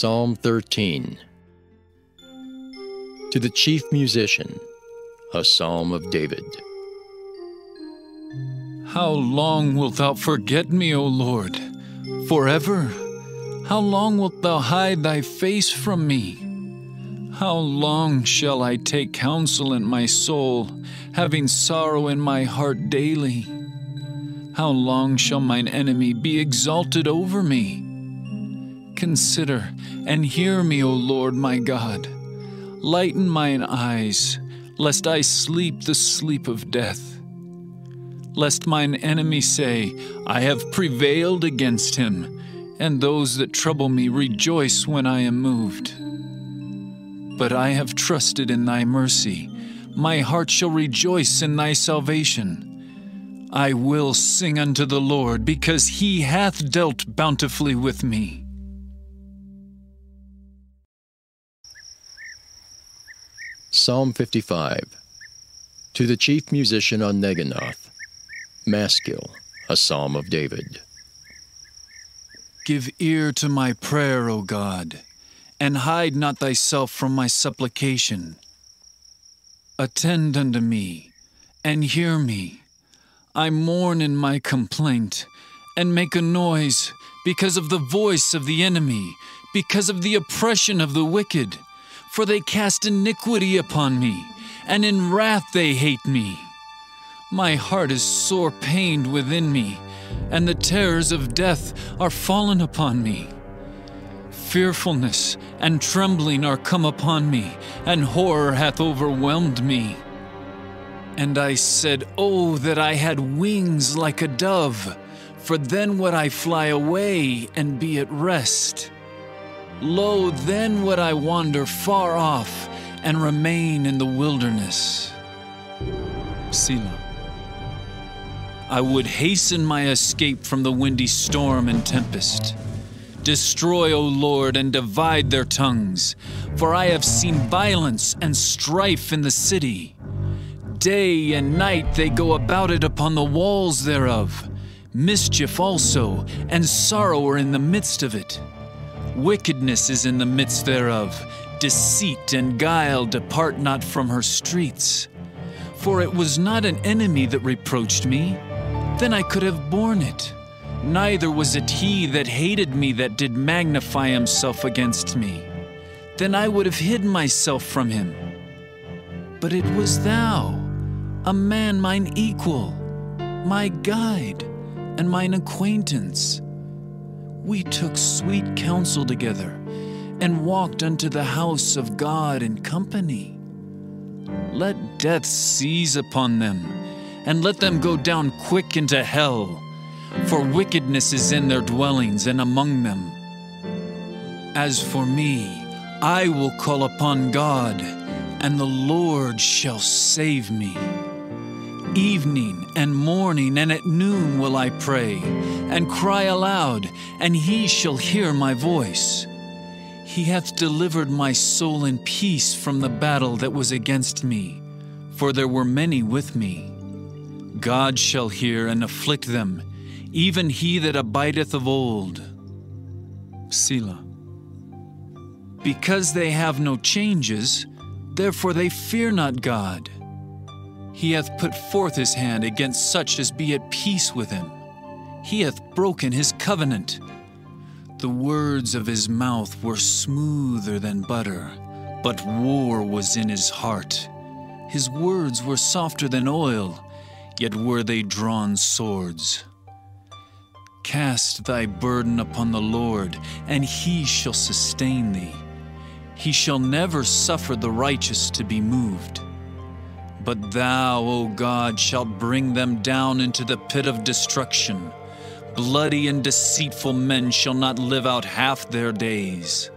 Psalm 13 To the chief musician, a psalm of David. How long wilt thou forget me, O Lord? Forever? How long wilt thou hide thy face from me? How long shall I take counsel in my soul, having sorrow in my heart daily? How long shall mine enemy be exalted over me? Consider and hear me, O Lord my God. Lighten mine eyes, lest I sleep the sleep of death. Lest mine enemy say, I have prevailed against him, and those that trouble me rejoice when I am moved. But I have trusted in thy mercy. My heart shall rejoice in thy salvation. I will sing unto the Lord, because he hath dealt bountifully with me. Psalm 55 To the chief musician on Neginoth, Maskil, a psalm of David. Give ear to my prayer, O God, and hide not thyself from my supplication. Attend unto me, and hear me. I mourn in my complaint, and make a noise because of the voice of the enemy, because of the oppression of the wicked. For they cast iniquity upon me, and in wrath they hate me. My heart is sore pained within me, and the terrors of death are fallen upon me. Fearfulness and trembling are come upon me, and horror hath overwhelmed me. And I said, Oh, that I had wings like a dove, for then would I fly away and be at rest. Lo, then would I wander far off and remain in the wilderness. Selah. I would hasten my escape from the windy storm and tempest. Destroy, O Lord, and divide their tongues, for I have seen violence and strife in the city. Day and night they go about it upon the walls thereof. Mischief also, and sorrow are in the midst of it. Wickedness is in the midst thereof. Deceit and guile depart not from her streets. For it was not an enemy that reproached me, then I could have borne it. Neither was it he that hated me that did magnify himself against me. Then I would have hid myself from him. But it was thou, a man mine equal, my guide, and mine acquaintance. We took sweet counsel together, and walked unto the house of God in company. Let death seize upon them, and let them go down quick into hell for wickedness is in their dwellings and among them. As for me, I will call upon God, and the Lord shall save me. Evening and morning and at noon will I pray, and cry aloud, and he shall hear my voice. He hath delivered my soul in peace from the battle that was against me, for there were many with me. God shall hear and afflict them even he that abideth of old. Selah. Because they have no changes, therefore they fear not God. He hath put forth his hand against such as be at peace with him. He hath broken his covenant. The words of his mouth were smoother than butter, but war was in his heart. His words were softer than oil, yet were they drawn swords. Cast thy burden upon the Lord, and he shall sustain thee. He shall never suffer the righteous to be moved. But thou, O God, shalt bring them down into the pit of destruction. Bloody and deceitful men shall not live out half their days.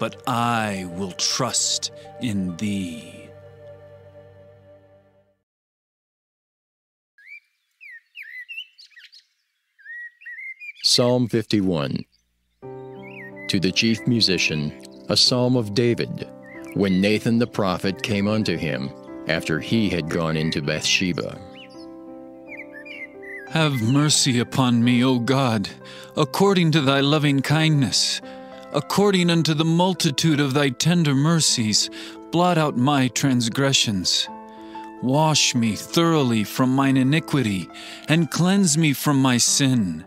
But I will trust in thee. Psalm 51 To the chief musician, a psalm of David, when Nathan the prophet came unto him, after he had gone into Bathsheba. Have mercy upon me, O God, according to thy loving kindness, according unto the multitude of thy tender mercies, blot out my transgressions. Wash me thoroughly from mine iniquity, and cleanse me from my sin.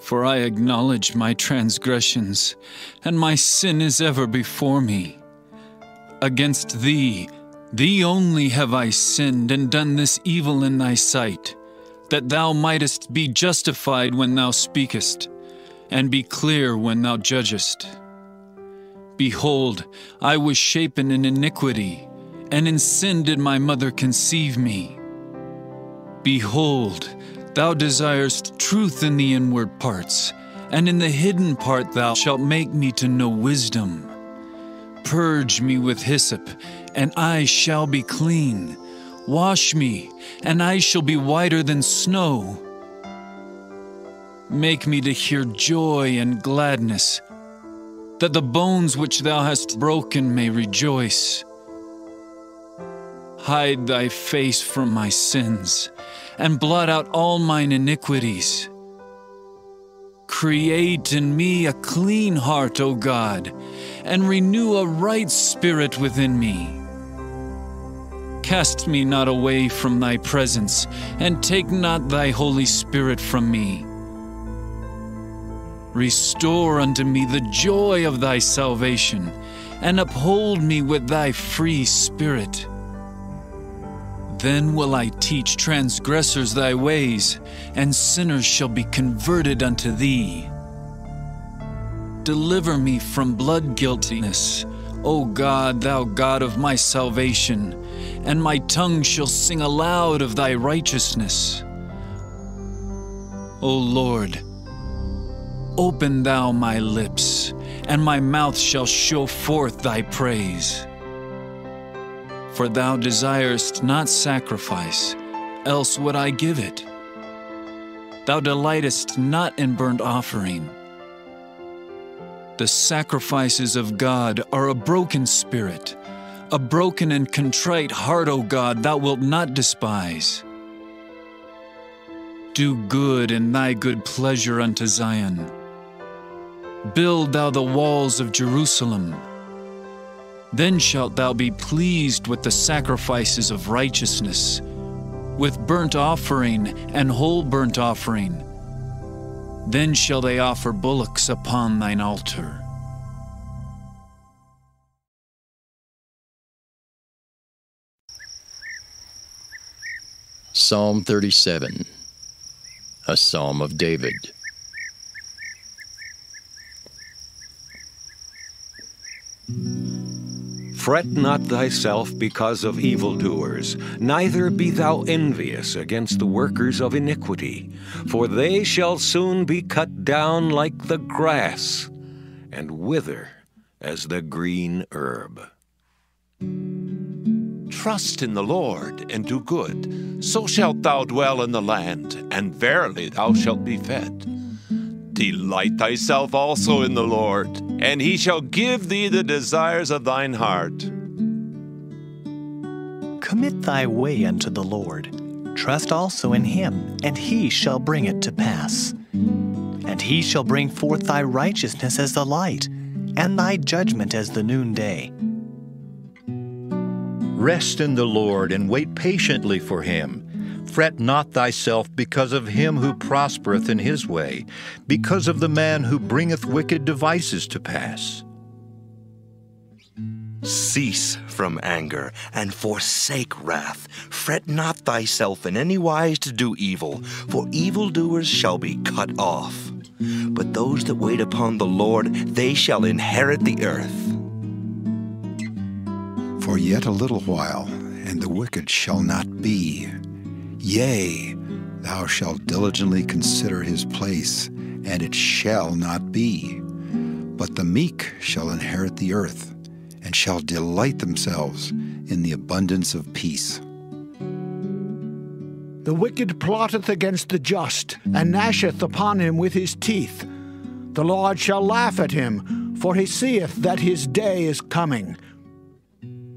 For I acknowledge my transgressions, and my sin is ever before me. Against thee, thee only have I sinned and done this evil in thy sight, that thou mightest be justified when thou speakest, and be clear when thou judgest. Behold, I was shapen in iniquity, and in sin did my mother conceive me. Behold, thou desirest truth in the inward parts, and in the hidden part thou shalt make me to know wisdom. Purge me with hyssop, and I shall be clean. Wash me, and I shall be whiter than snow. Make me to hear joy and gladness, that the bones which thou hast broken may rejoice. Hide thy face from my sins, and blot out all mine iniquities. Create in me a clean heart, O God, and renew a right spirit within me. Cast me not away from thy presence, and take not thy Holy Spirit from me. Restore unto me the joy of thy salvation, and uphold me with thy free spirit. Then will I teach transgressors thy ways, and sinners shall be converted unto thee. Deliver me from blood guiltiness, O God, thou God of my salvation, and my tongue shall sing aloud of thy righteousness. O Lord, open thou my lips, and my mouth shall show forth thy praise. For thou desirest not sacrifice, else would I give it. Thou delightest not in burnt offering. The sacrifices of God are a broken spirit, a broken and contrite heart, O God, thou wilt not despise. Do good in thy good pleasure unto Zion. Build thou the walls of Jerusalem. Then shalt thou be pleased with the sacrifices of righteousness, with burnt offering and whole burnt offering. Then shall they offer bullocks upon thine altar. Psalm 37, a psalm of David. Fret not thyself because of evildoers, neither be thou envious against the workers of iniquity, for they shall soon be cut down like the grass, and wither as the green herb. Trust in the Lord and do good, so shalt thou dwell in the land, and verily thou shalt be fed. Delight thyself also in the Lord, and he shall give thee the desires of thine heart. Commit thy way unto the Lord. Trust also in him, and he shall bring it to pass. And he shall bring forth thy righteousness as the light, and thy judgment as the noonday. Rest in the Lord and wait patiently for him. Fret not thyself because of him who prospereth in his way, because of the man who bringeth wicked devices to pass. Cease from anger and forsake wrath. Fret not thyself in any wise to do evil, for evildoers shall be cut off. But those that wait upon the Lord, they shall inherit the earth. For yet a little while, and the wicked shall not be. Yea, thou shalt diligently consider his place, and it shall not be. But the meek shall inherit the earth, and shall delight themselves in the abundance of peace. The wicked plotteth against the just, and gnasheth upon him with his teeth. The Lord shall laugh at him, for he seeth that his day is coming.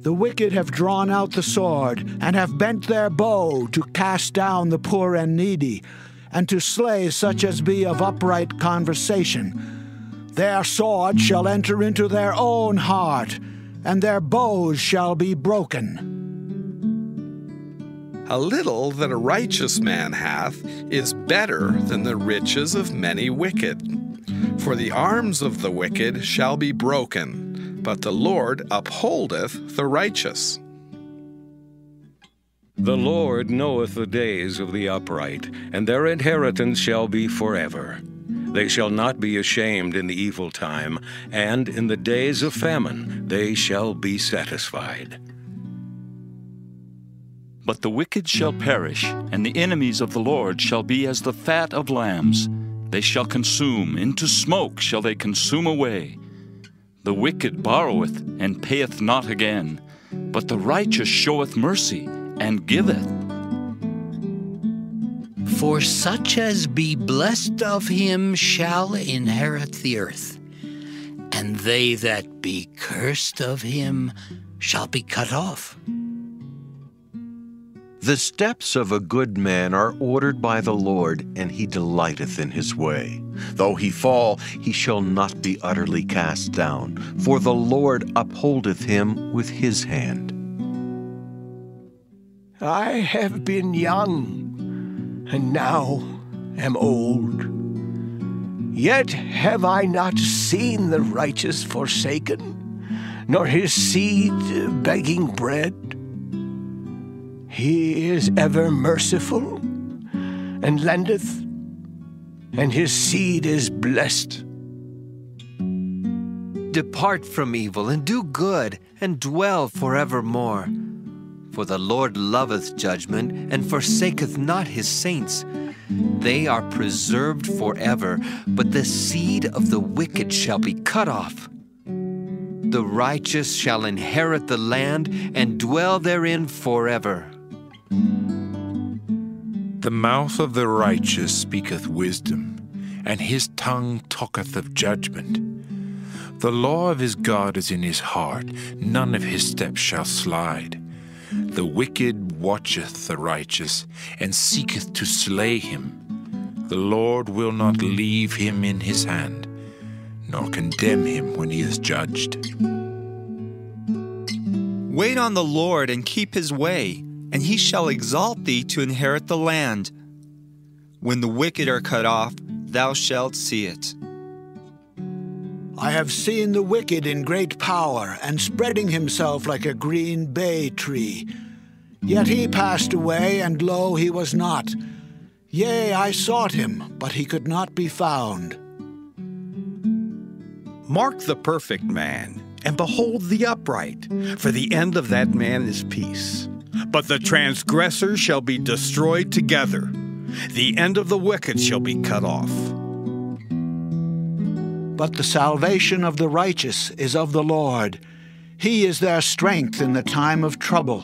The wicked have drawn out the sword, and have bent their bow to cast down the poor and needy, and to slay such as be of upright conversation. Their sword shall enter into their own heart, and their bows shall be broken. A little that a righteous man hath is better than the riches of many wicked. For the arms of the wicked shall be broken, but the Lord upholdeth the righteous. The Lord knoweth the days of the upright, and their inheritance shall be forever. They shall not be ashamed in the evil time, and in the days of famine they shall be satisfied. But the wicked shall perish, and the enemies of the Lord shall be as the fat of lambs. They shall consume, into smoke shall they consume away. The wicked borroweth, and payeth not again, but the righteous showeth mercy, and giveth. For such as be blessed of him shall inherit the earth, and they that be cursed of him shall be cut off. The steps of a good man are ordered by the Lord, and he delighteth in his way. Though he fall, he shall not be utterly cast down, for the Lord upholdeth him with his hand. I have been young, and now am old. Yet have I not seen the righteous forsaken, nor his seed begging bread. He is ever merciful and lendeth, and his seed is blessed. Depart from evil and do good, and dwell forevermore. For the Lord loveth judgment, and forsaketh not his saints. They are preserved forever, but the seed of the wicked shall be cut off. The righteous shall inherit the land and dwell therein forever. The mouth of the righteous speaketh wisdom, and his tongue talketh of judgment. The law of his God is in his heart, none of his steps shall slide. The wicked watcheth the righteous, and seeketh to slay him. The Lord will not leave him in his hand, nor condemn him when he is judged. Wait on the Lord and keep his way and he shall exalt thee to inherit the land. When the wicked are cut off, thou shalt see it. I have seen the wicked in great power, and spreading himself like a green bay tree. Yet he passed away, and lo, he was not. Yea, I sought him, but he could not be found. Mark the perfect man, and behold the upright, for the end of that man is peace. But the transgressors shall be destroyed together. The end of the wicked shall be cut off. But the salvation of the righteous is of the Lord. He is their strength in the time of trouble.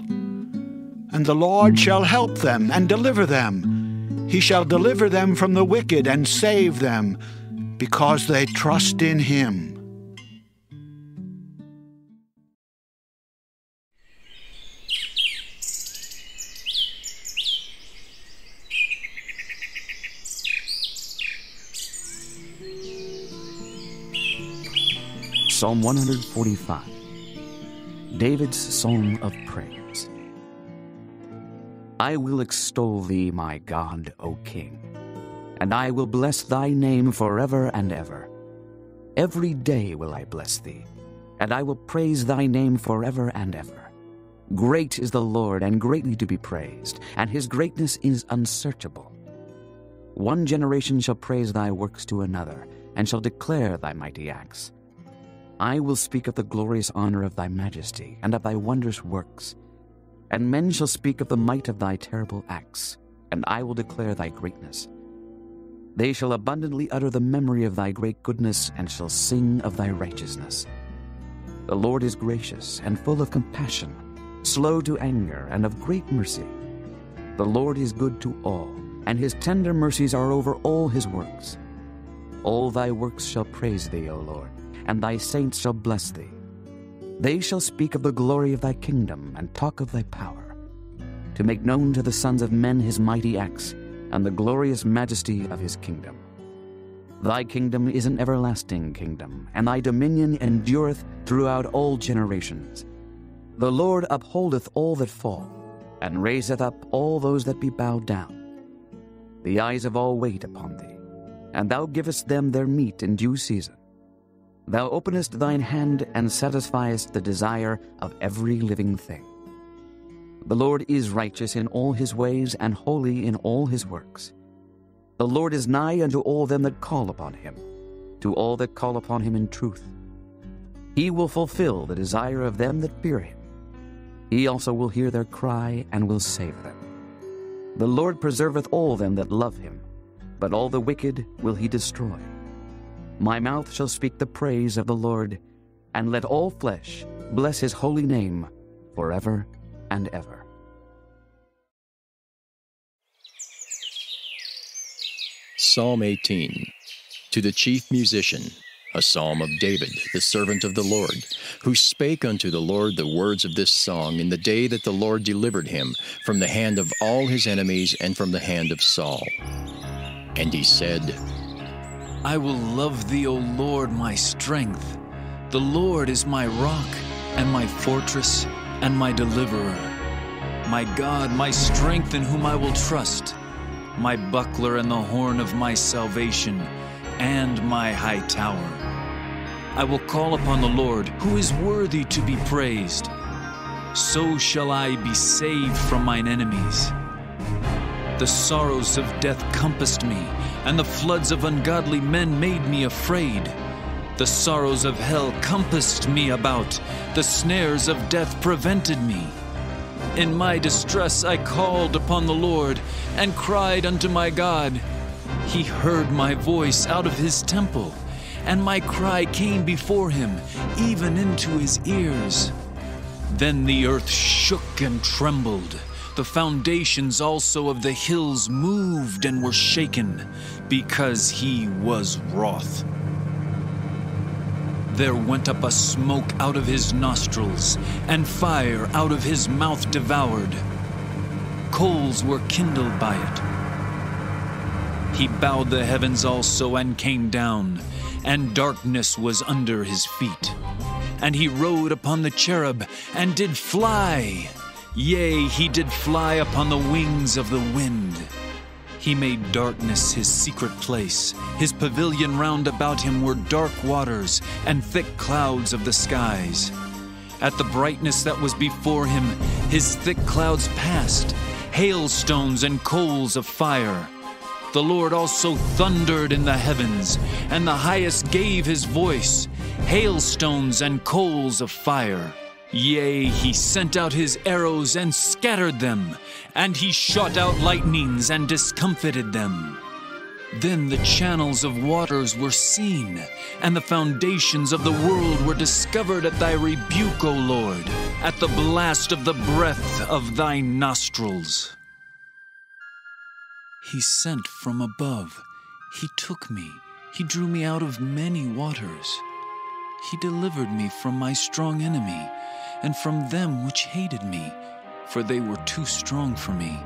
And the Lord shall help them and deliver them. He shall deliver them from the wicked and save them, because they trust in him. Psalm 145, David's Song of Praise. I will extol thee, my God, O King, and I will bless thy name forever and ever. Every day will I bless thee, and I will praise thy name forever and ever. Great is the Lord, and greatly to be praised, and his greatness is unsearchable. One generation shall praise thy works to another, and shall declare thy mighty acts. I will speak of the glorious honor of thy majesty, and of thy wondrous works. And men shall speak of the might of thy terrible acts, and I will declare thy greatness. They shall abundantly utter the memory of thy great goodness, and shall sing of thy righteousness. The Lord is gracious and full of compassion, slow to anger, and of great mercy. The Lord is good to all, and his tender mercies are over all his works. All thy works shall praise thee, O Lord and thy saints shall bless thee. They shall speak of the glory of thy kingdom, and talk of thy power, to make known to the sons of men his mighty acts, and the glorious majesty of his kingdom. Thy kingdom is an everlasting kingdom, and thy dominion endureth throughout all generations. The Lord upholdeth all that fall, and raiseth up all those that be bowed down. The eyes of all wait upon thee, and thou givest them their meat in due season. Thou openest thine hand and satisfiest the desire of every living thing. The Lord is righteous in all his ways and holy in all his works. The Lord is nigh unto all them that call upon him, to all that call upon him in truth. He will fulfill the desire of them that fear him. He also will hear their cry and will save them. The Lord preserveth all them that love him, but all the wicked will he destroy. My mouth shall speak the praise of the Lord, and let all flesh bless his holy name forever and ever. Psalm 18 To the chief musician, a psalm of David, the servant of the Lord, who spake unto the Lord the words of this song in the day that the Lord delivered him from the hand of all his enemies and from the hand of Saul. And he said, I will love thee, O Lord, my strength. The Lord is my rock and my fortress and my deliverer. My God, my strength in whom I will trust, my buckler and the horn of my salvation, and my high tower. I will call upon the Lord, who is worthy to be praised. So shall I be saved from mine enemies. The sorrows of death compassed me, and the floods of ungodly men made me afraid. The sorrows of hell compassed me about, the snares of death prevented me. In my distress I called upon the Lord and cried unto my God. He heard my voice out of his temple, and my cry came before him, even into his ears. Then the earth shook and trembled. The foundations also of the hills moved and were shaken, because he was wroth. There went up a smoke out of his nostrils, and fire out of his mouth devoured. Coals were kindled by it. He bowed the heavens also and came down, and darkness was under his feet. And he rode upon the cherub and did fly. Yea, he did fly upon the wings of the wind. He made darkness his secret place. His pavilion round about him were dark waters and thick clouds of the skies. At the brightness that was before him, his thick clouds passed, hailstones and coals of fire. The Lord also thundered in the heavens, and the highest gave his voice, hailstones and coals of fire. Yea, he sent out his arrows and scattered them, and he shot out lightnings and discomfited them. Then the channels of waters were seen, and the foundations of the world were discovered at thy rebuke, O Lord, at the blast of the breath of thy nostrils. He sent from above, he took me, he drew me out of many waters. He delivered me from my strong enemy and from them which hated me, for they were too strong for me.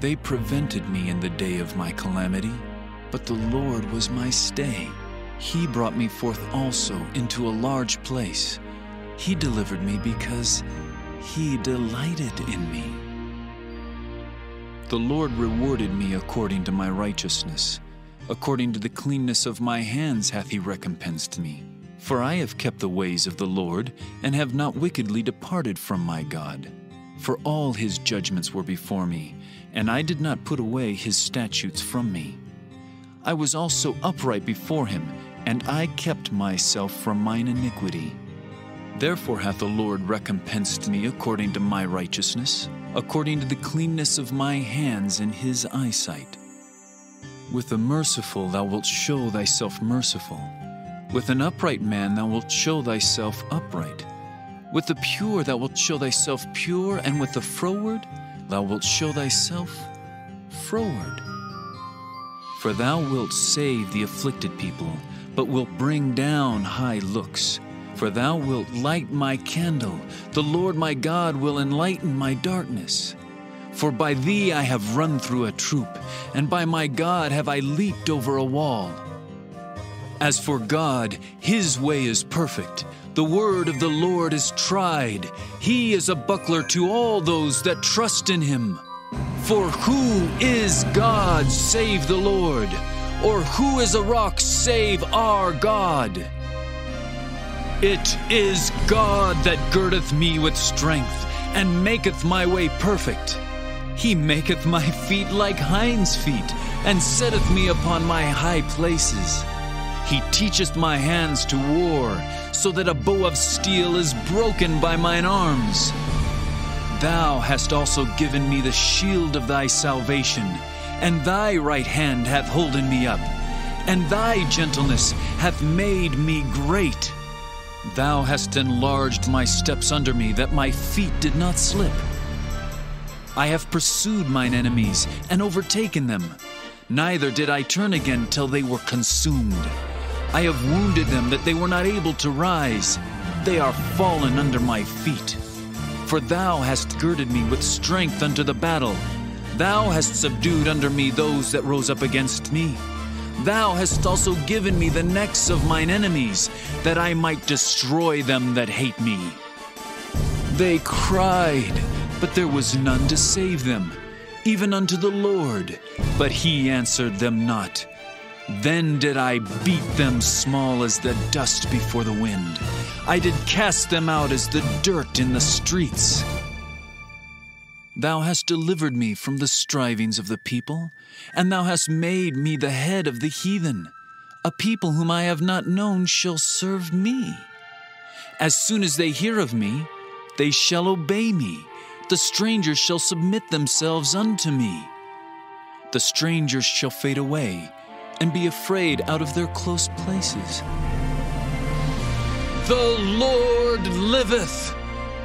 They prevented me in the day of my calamity, but the Lord was my stay. He brought me forth also into a large place. He delivered me because he delighted in me. The Lord rewarded me according to my righteousness. According to the cleanness of my hands hath he recompensed me. For I have kept the ways of the Lord, and have not wickedly departed from my God. For all his judgments were before me, and I did not put away his statutes from me. I was also upright before him, and I kept myself from mine iniquity. Therefore hath the Lord recompensed me according to my righteousness, according to the cleanness of my hands in his eyesight. With the merciful thou wilt show thyself merciful with an upright man thou wilt show thyself upright. With the pure thou wilt show thyself pure, and with the froward thou wilt show thyself froward. For thou wilt save the afflicted people, but wilt bring down high looks. For thou wilt light my candle, the Lord my God will enlighten my darkness. For by thee I have run through a troop, and by my God have I leaped over a wall. As for God, his way is perfect. The word of the Lord is tried. He is a buckler to all those that trust in him. For who is God save the Lord? Or who is a rock save our God? It is God that girdeth me with strength, and maketh my way perfect. He maketh my feet like hinds' feet, and setteth me upon my high places. He teacheth my hands to war, so that a bow of steel is broken by mine arms. Thou hast also given me the shield of thy salvation, and thy right hand hath holden me up, and thy gentleness hath made me great. Thou hast enlarged my steps under me, that my feet did not slip. I have pursued mine enemies and overtaken them. Neither did I turn again till they were consumed. I have wounded them that they were not able to rise. They are fallen under my feet. For thou hast girded me with strength unto the battle. Thou hast subdued under me those that rose up against me. Thou hast also given me the necks of mine enemies, that I might destroy them that hate me. They cried, but there was none to save them, even unto the Lord, but he answered them not. Then did I beat them small as the dust before the wind. I did cast them out as the dirt in the streets. Thou hast delivered me from the strivings of the people, and thou hast made me the head of the heathen. A people whom I have not known shall serve me. As soon as they hear of me, they shall obey me. The strangers shall submit themselves unto me. The strangers shall fade away and be afraid out of their close places. The Lord liveth,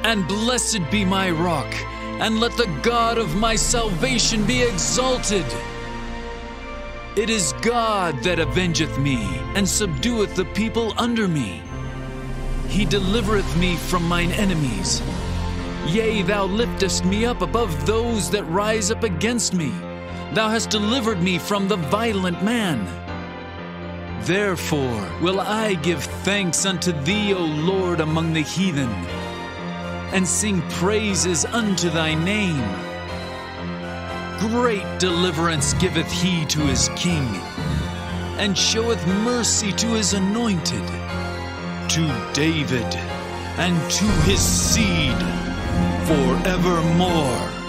and blessed be my rock, and let the God of my salvation be exalted. It is God that avengeth me, and subdueth the people under me. He delivereth me from mine enemies. Yea, thou liftest me up above those that rise up against me. Thou hast delivered me from the violent man. Therefore will I give thanks unto thee, O Lord, among the heathen, and sing praises unto thy name. Great deliverance giveth he to his king, and showeth mercy to his anointed, to David, and to his seed forevermore.